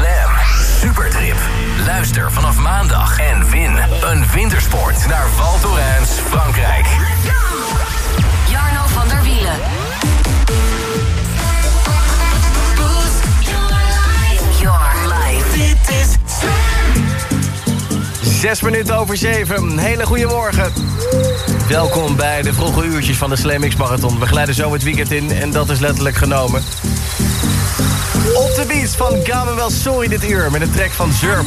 Slam. Supertrip. Luister vanaf maandag en win een wintersport naar Val Thorens, Frankrijk. Jarno van der Wielen. Your life. Dit is Zes minuten over zeven. Hele goede morgen. Welkom bij de vroege uurtjes van de Slam X Marathon. We glijden zo het weekend in en dat is letterlijk genomen. De beats van Gamen wel sorry dit uur met een track van Zurp.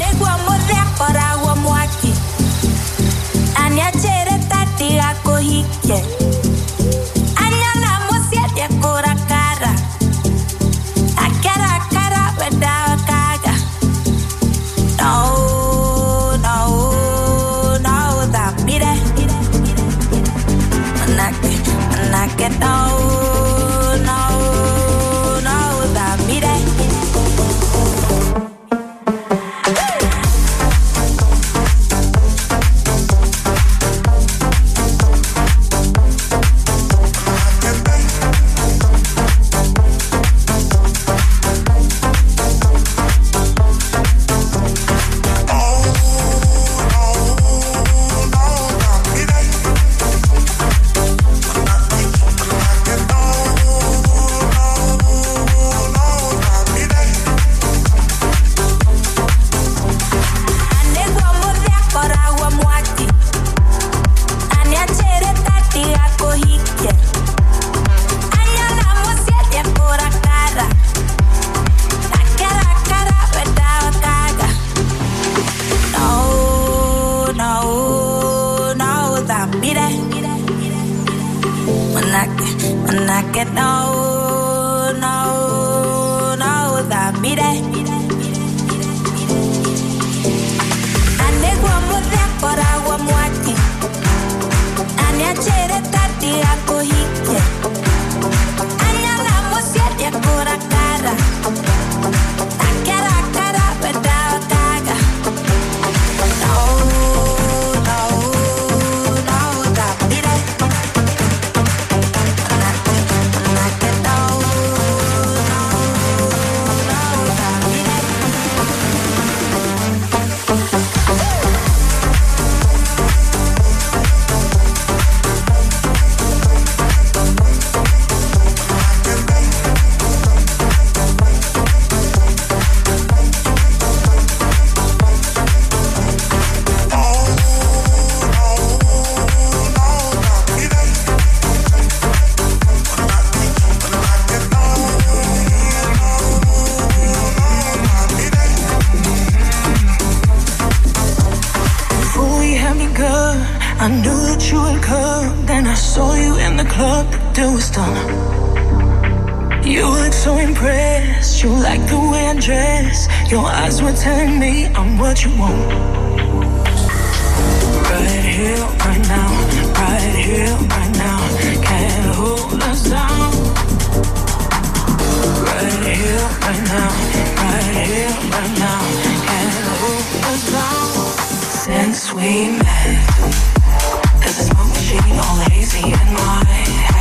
Deal was done. You look so impressed, you like the way I dress. Your eyes were telling me I'm what you want. Right here, right now, right here, right now. Can't hold us down. Right here, right now, right here, right now. Can't hold us down. Since we met, there's a smoke machine all hazy in my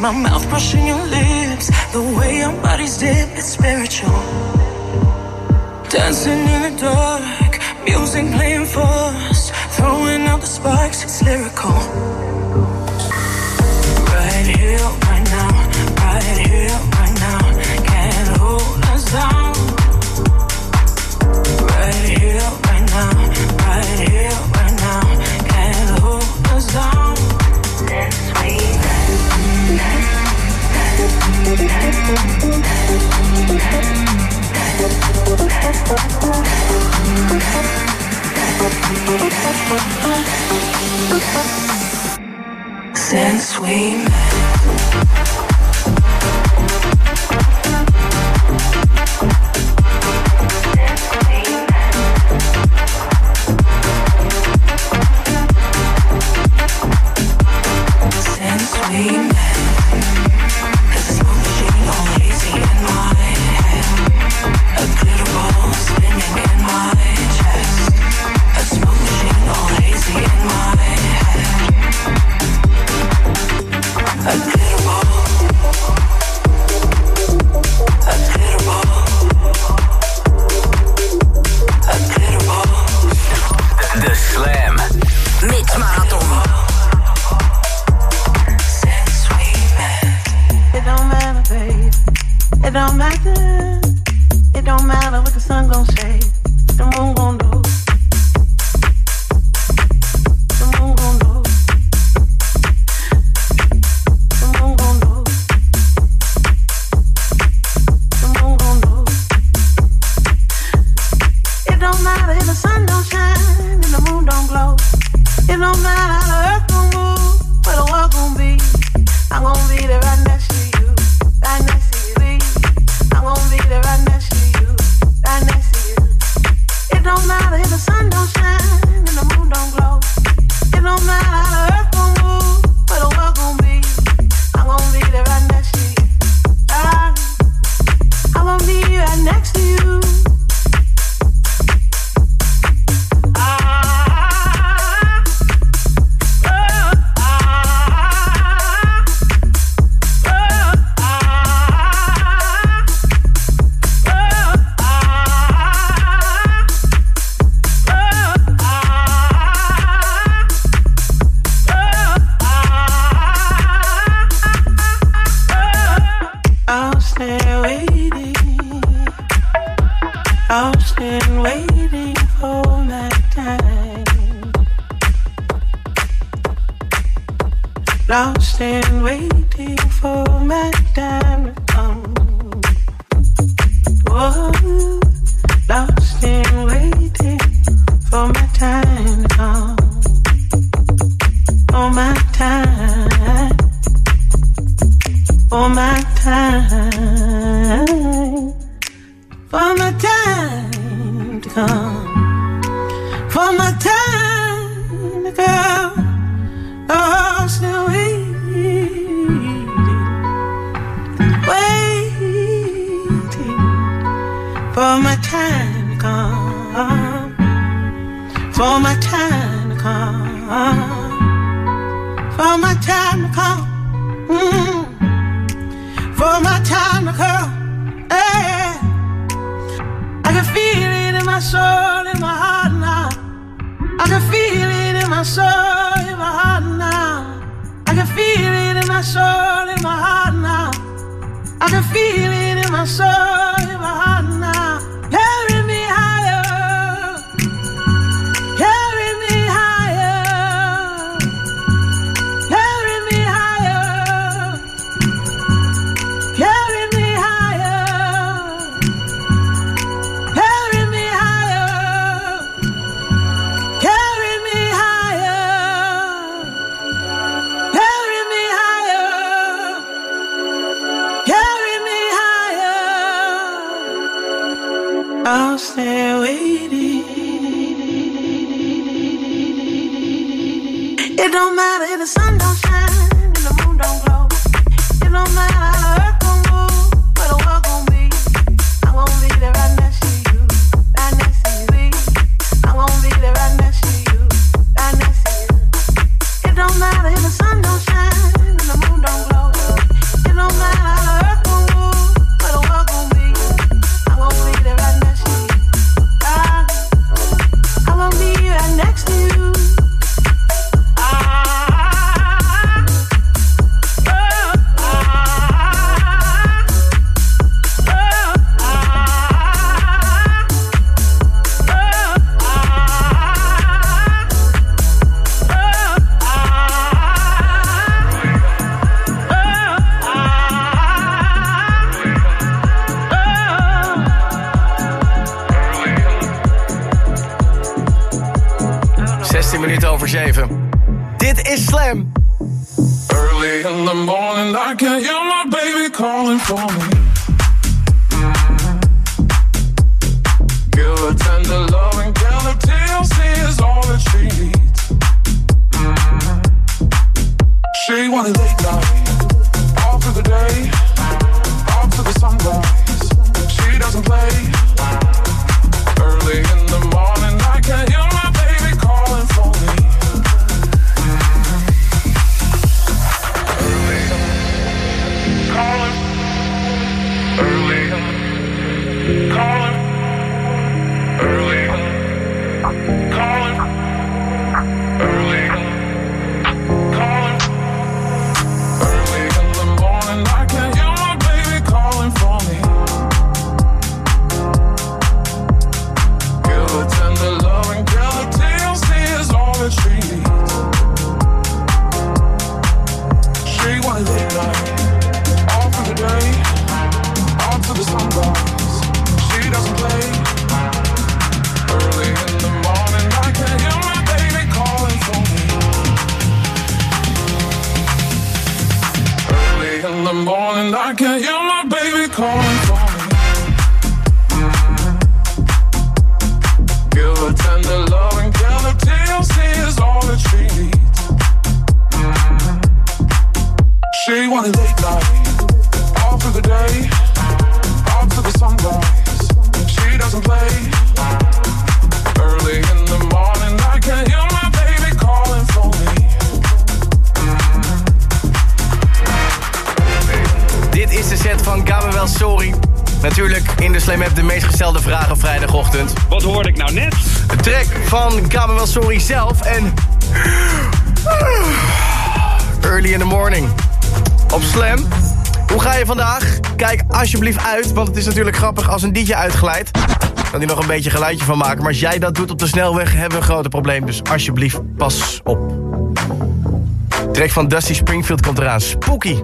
my mouth brushing your lips. The way our bodies dip, it's spiritual. Dancing in the dark, music playing fast, throwing out the sparks, it's lyrical. name. I'll stay waiting. It don't matter if the sun don't shine. She doesn't play. Early in the morning, I can hear. Natuurlijk in de Slam heb de meest gestelde vragen vrijdagochtend. Wat hoorde ik nou net? Een track van Kamerwel Sorry zelf en... Early in the morning. Op Slam. Hoe ga je vandaag? Kijk alsjeblieft uit, want het is natuurlijk grappig als een DJ uitglijdt. Kan die nog een beetje geluidje van maken. Maar als jij dat doet op de snelweg, hebben we een grote probleem. Dus alsjeblieft, pas op. Trek van Dusty Springfield komt eraan. Spooky.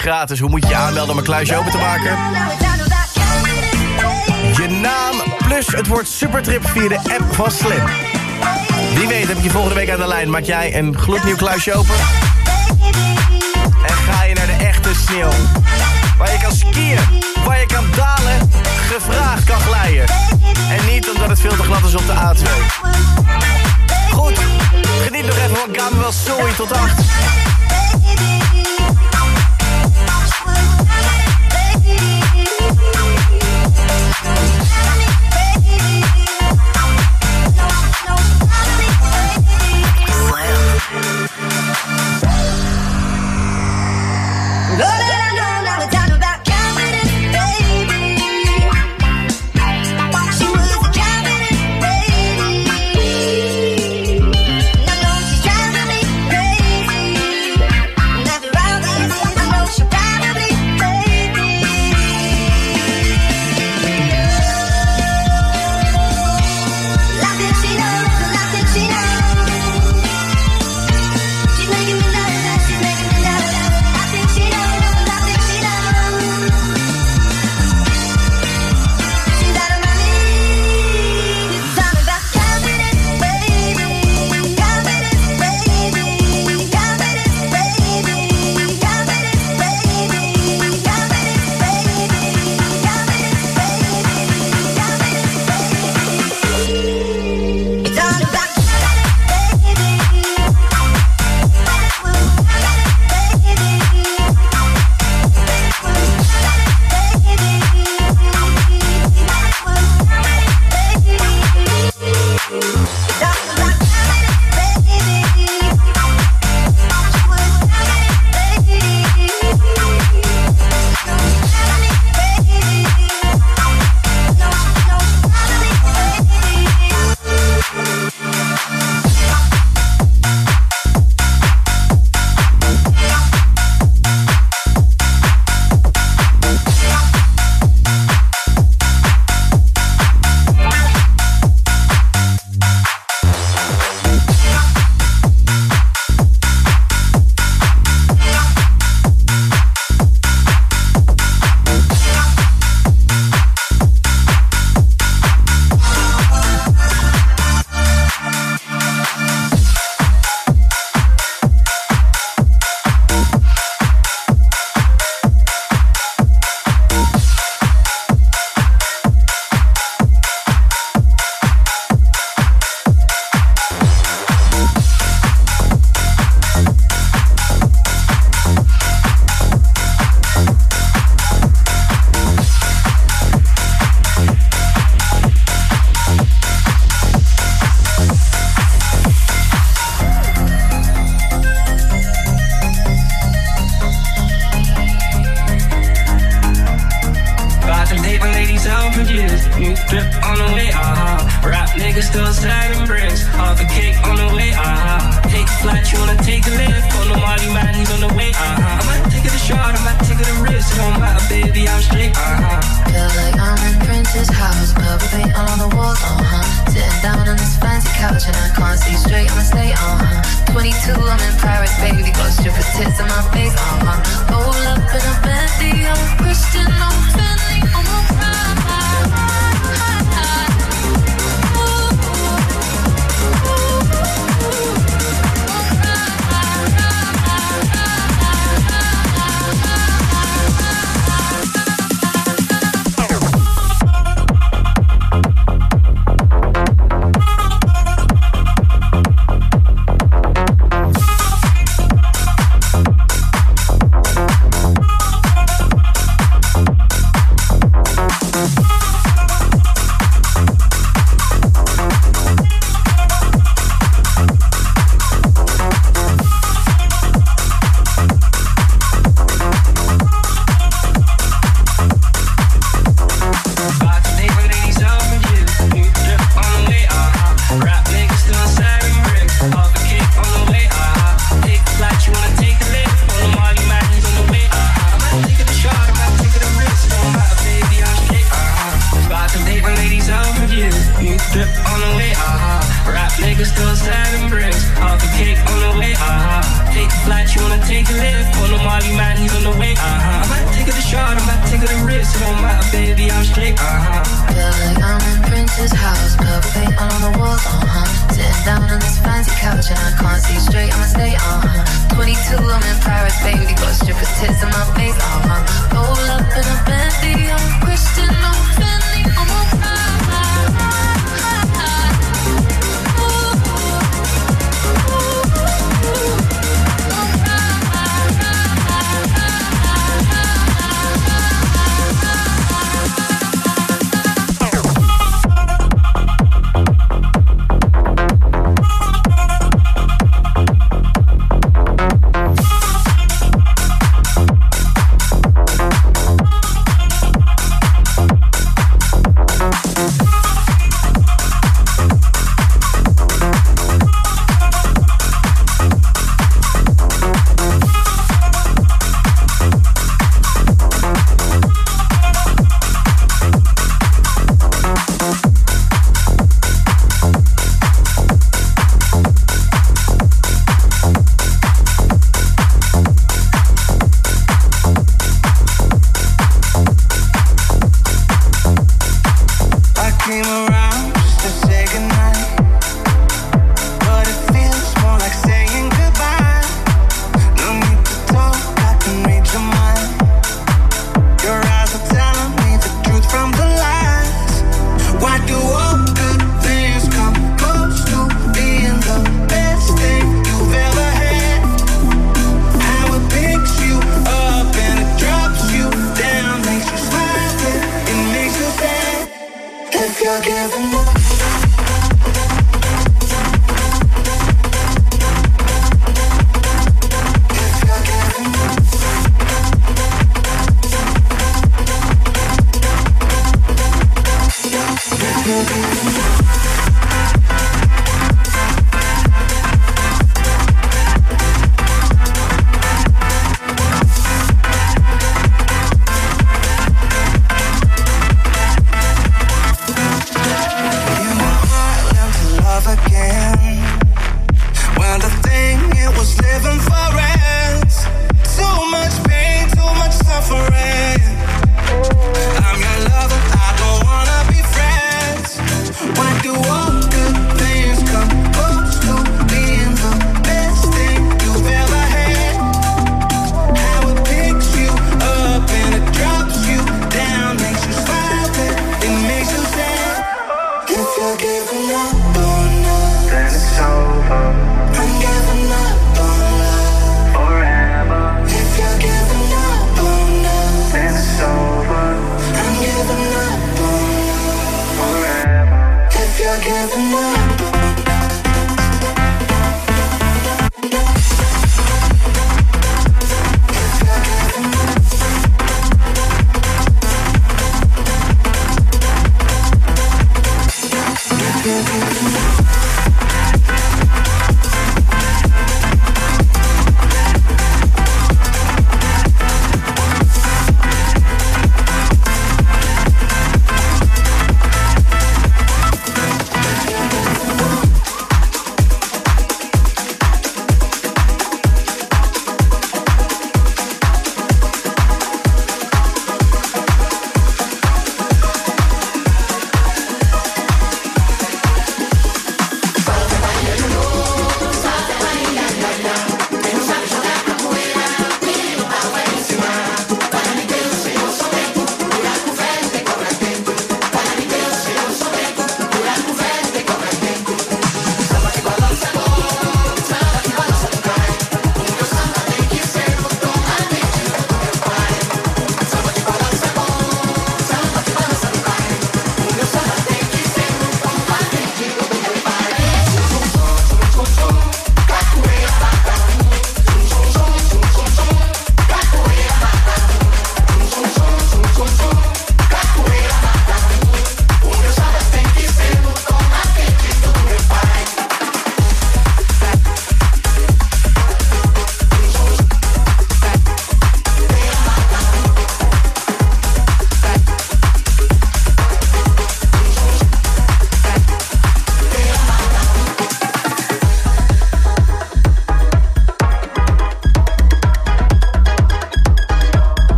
gratis. Hoe moet je je aanmelden om een kluisje open te maken? Je naam plus het woord Supertrip via de app van Slim. Wie weet heb ik je volgende week aan de lijn. Maak jij een gloednieuw kluisje open? En ga je naar de echte sneeuw. Waar je kan skiën, waar je kan dalen, gevraagd kan glijden. En niet omdat het veel te glad is op de A2. Goed, geniet nog even van wel, sorry tot 8.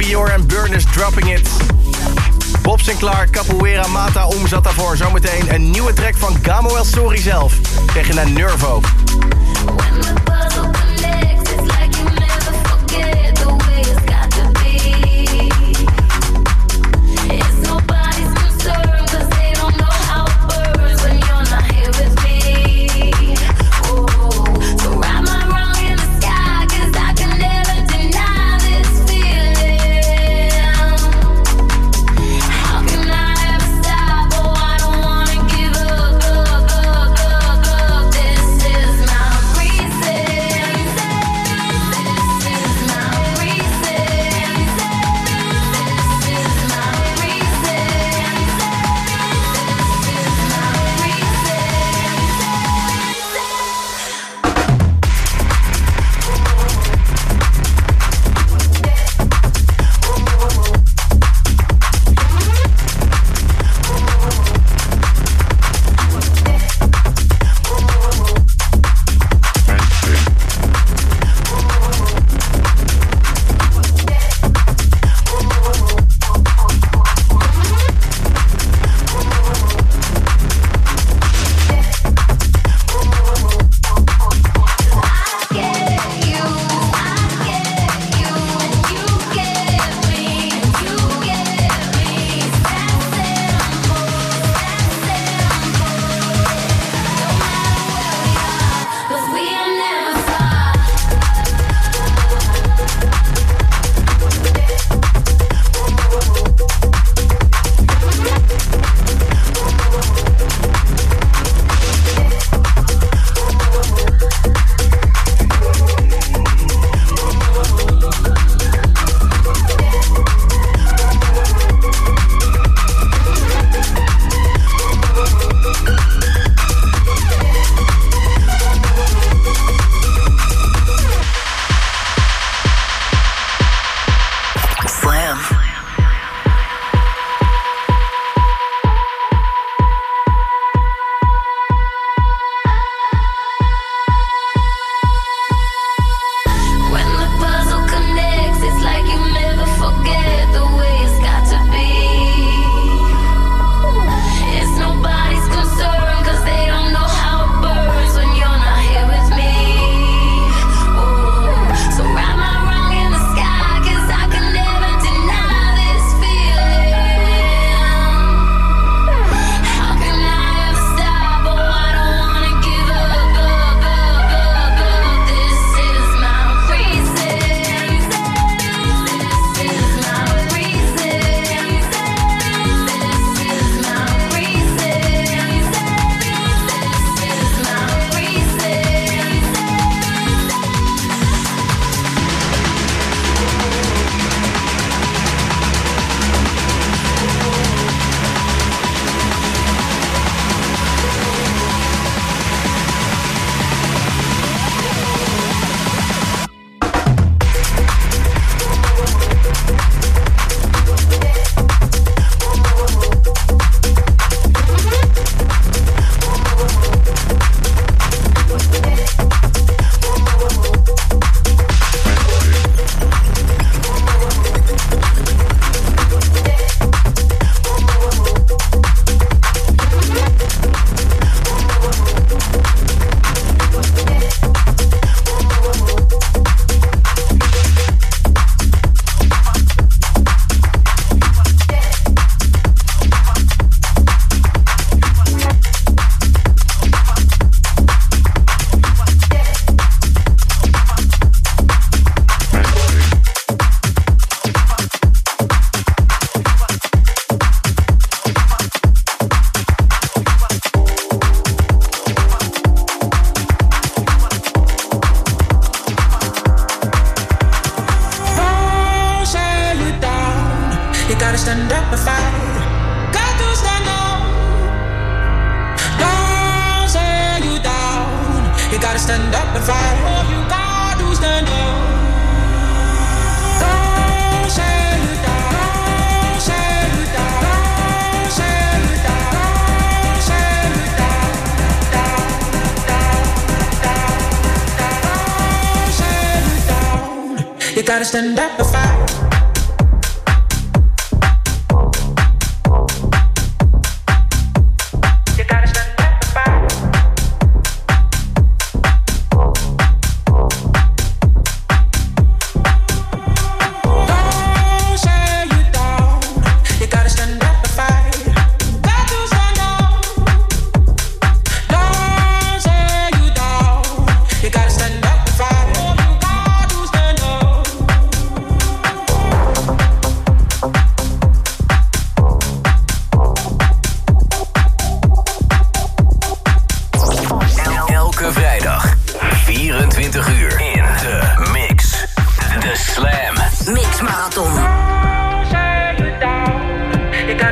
Bior en Burners Dropping It. Bob Sinclair, Capoeira, Mata, omzat daarvoor. Zometeen een nieuwe track van Gamel Sorry zelf. Tegen een Nervo.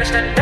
Christian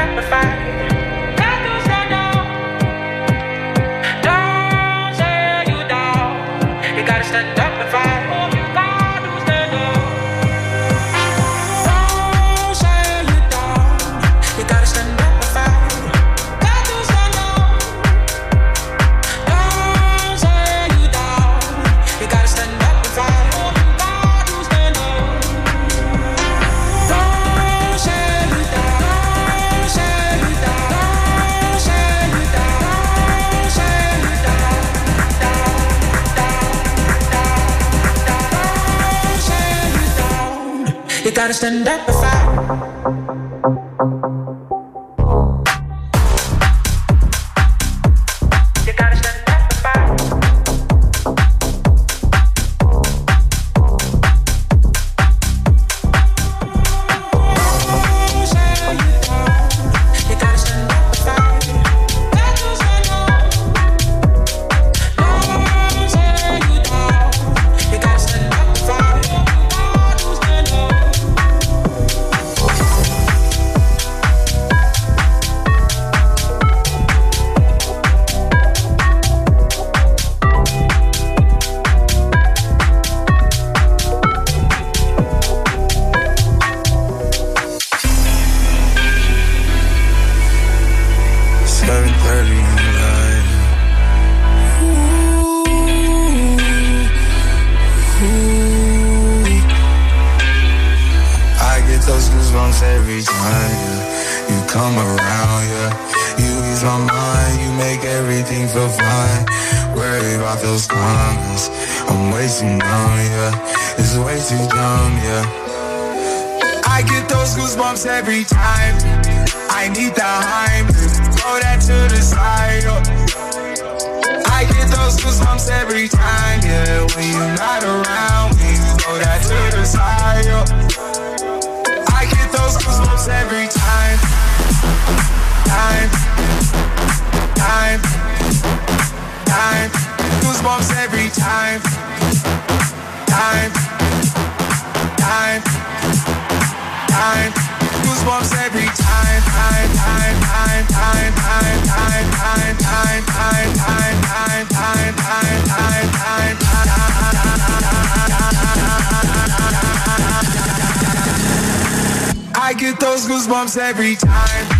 those goosebumps every time.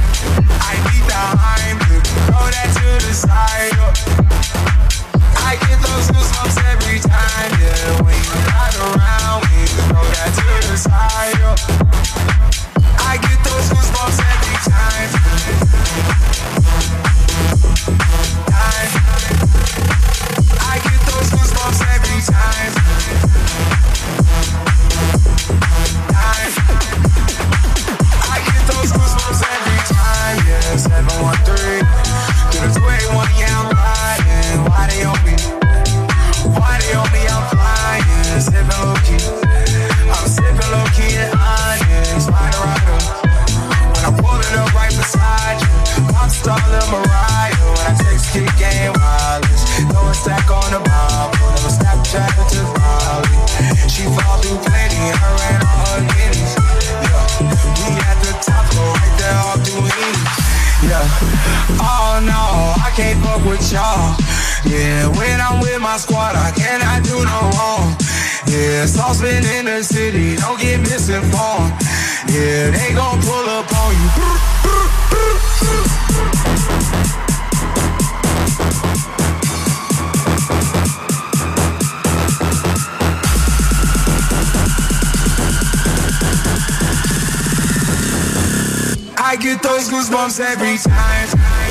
Goosebumps every time.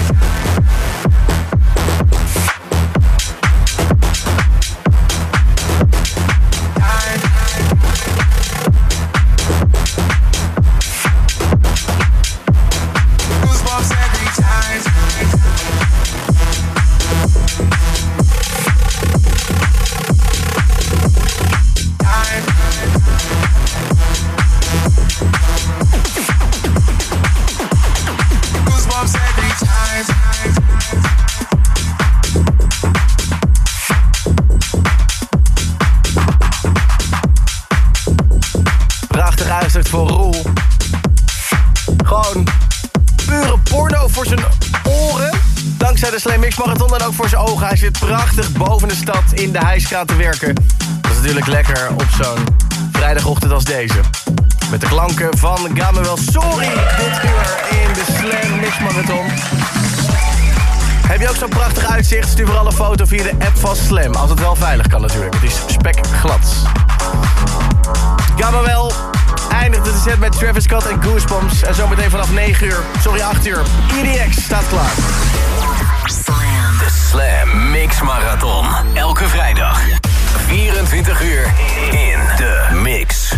Zit prachtig boven de stad in de hijskraat te werken. Dat is natuurlijk lekker op zo'n vrijdagochtend als deze. Met de klanken van Gamuel Sorry dit uur in de Slam Mix Marathon. Heb je ook zo'n prachtig uitzicht? Stuur vooral een foto via de app van Slam. Als het wel veilig kan natuurlijk. Het is spekglad. Gabriel eindigt de set met Travis Scott en Goosebumps. En zometeen vanaf 9 uur, sorry 8 uur, EDX staat klaar. Mix Marathon. Elke vrijdag. 24 uur in de mix.